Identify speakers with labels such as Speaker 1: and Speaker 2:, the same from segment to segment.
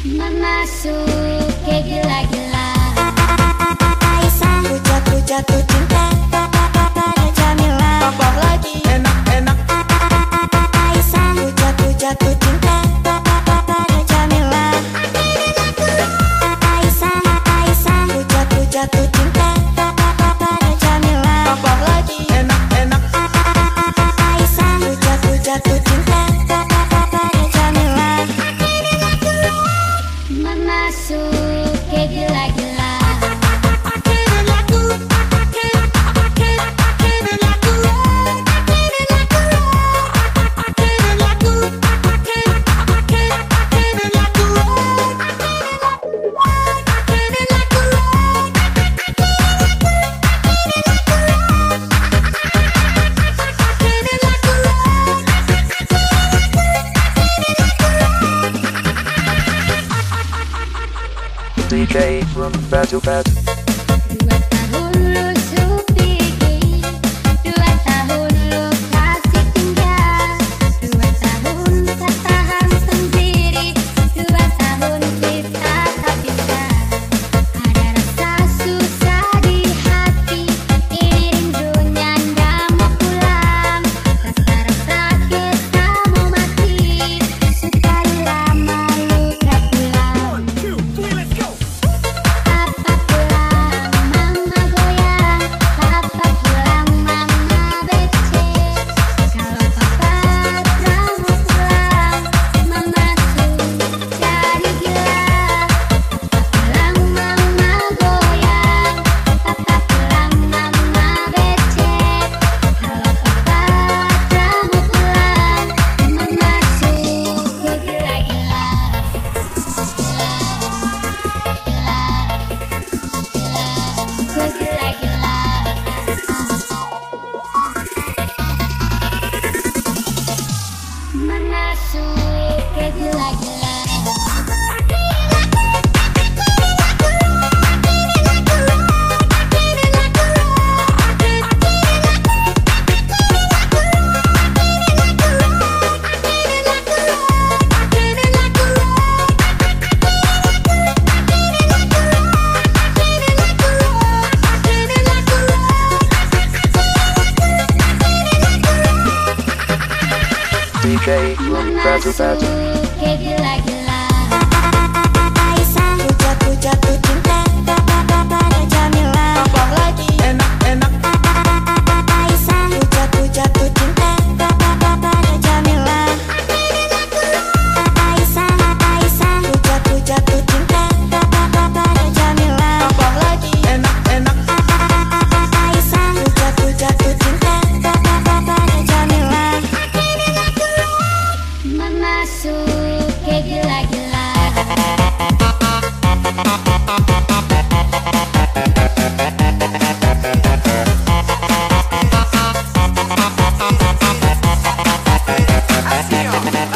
Speaker 1: Mama suka gila-gila.
Speaker 2: Aisyah. Ku jatuh-jatuh cinta Pada Jamila. Tambah lagi enak bad, too bad. DJ, Lil
Speaker 1: President. Adiós.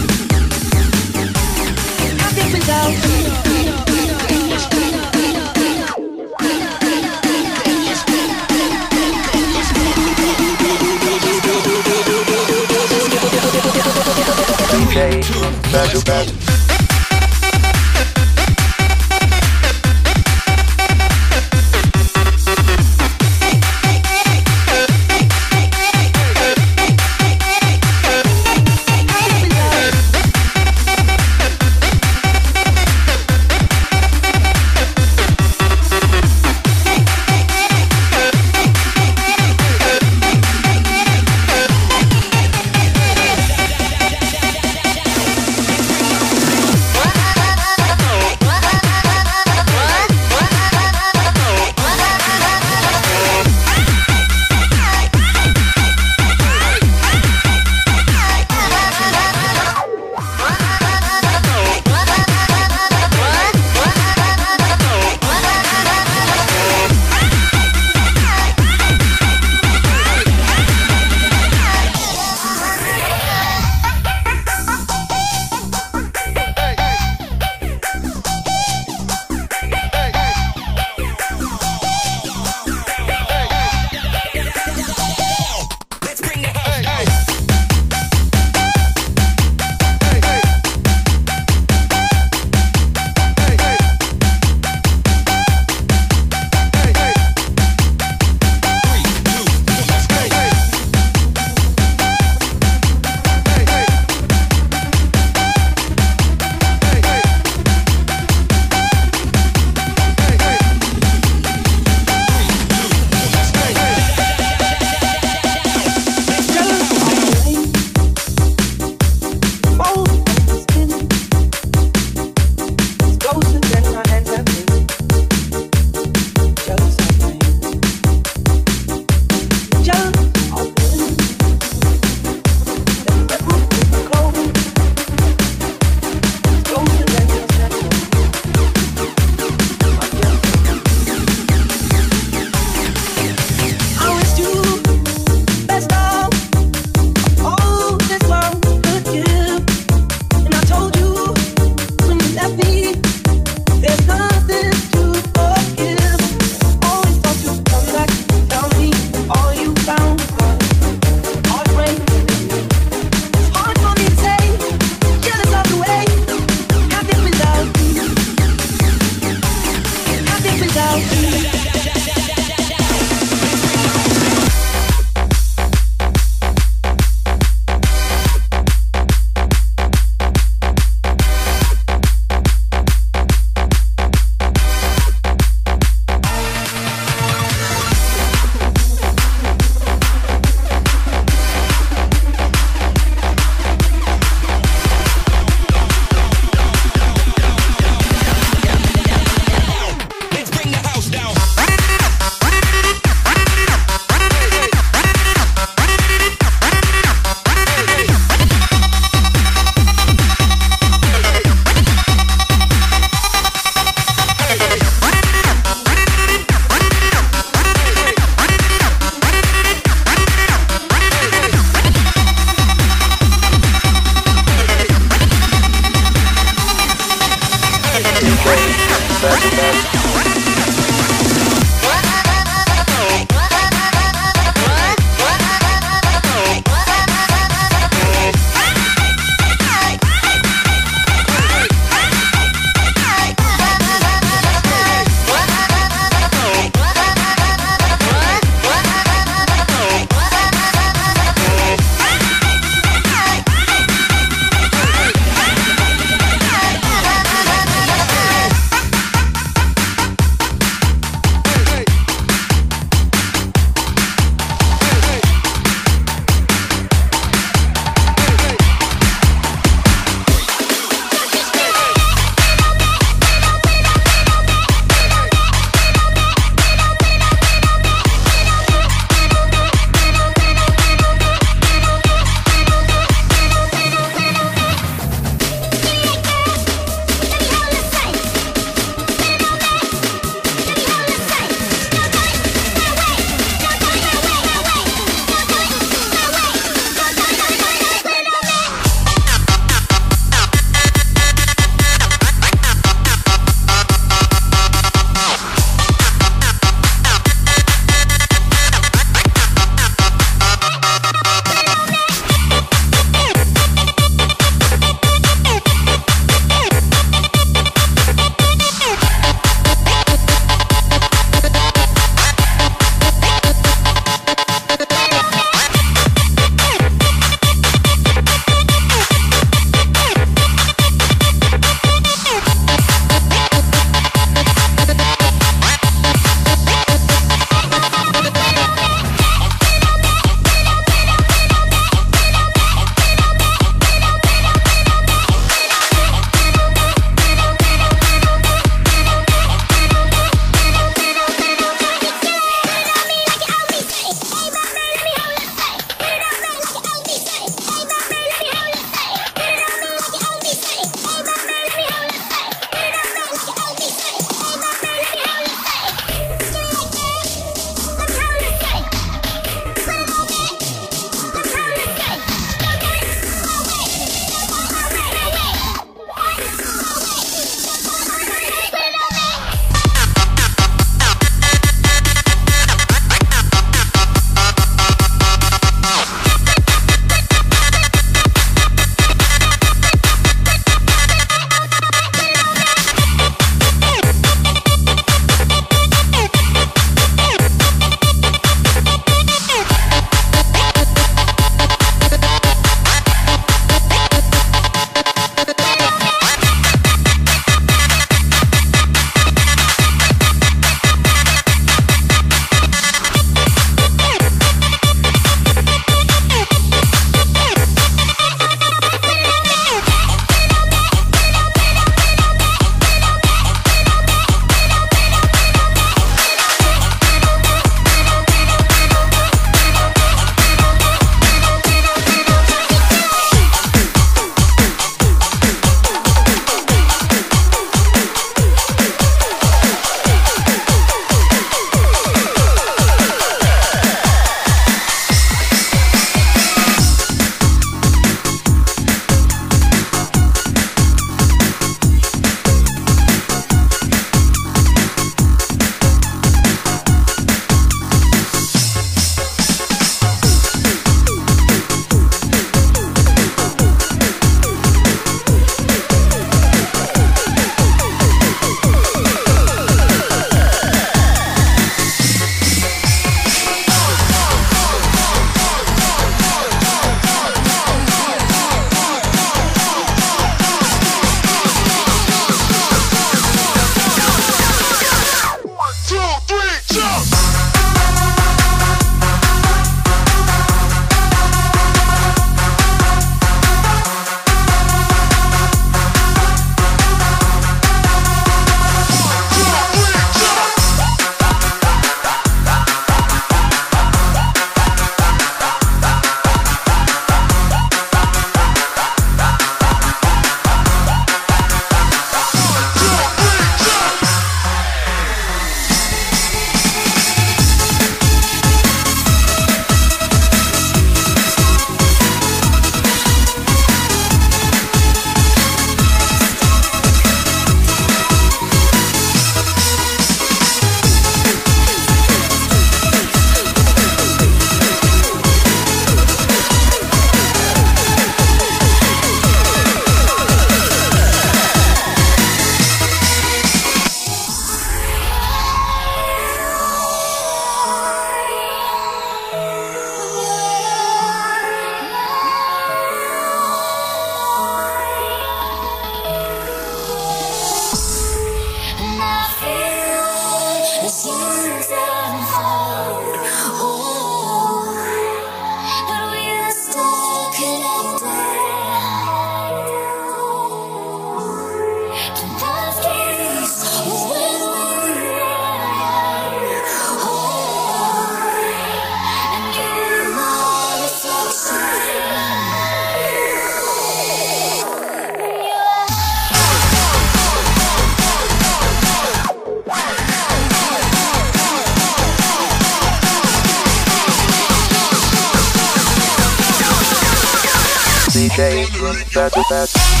Speaker 2: that, that.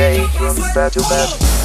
Speaker 2: shade from bed to bed.